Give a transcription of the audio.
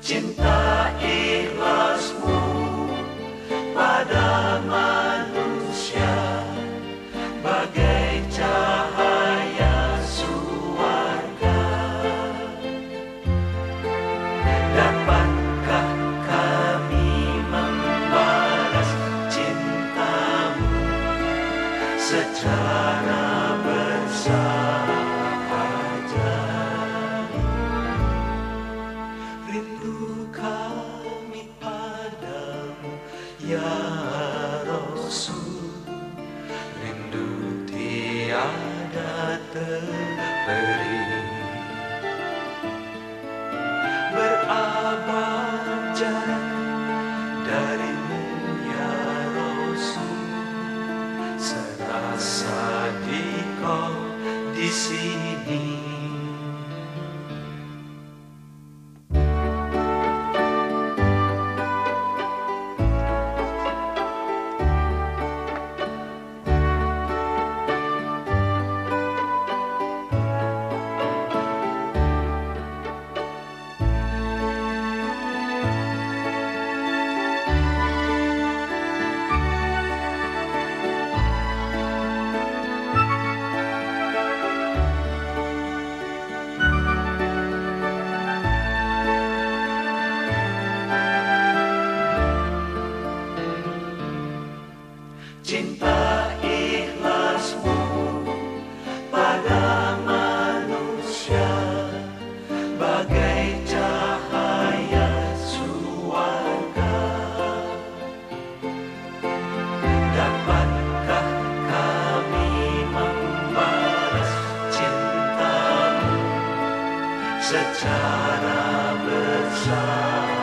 cinta ikhlasmu pada manusia bagai cahaya suarga. Dapatkah kami membalas cintamu secara bersahaja ya Rasul rindu tiada terperi berabad jarak darimu ya Rasul. Serasa di kau di sini secara bersahaja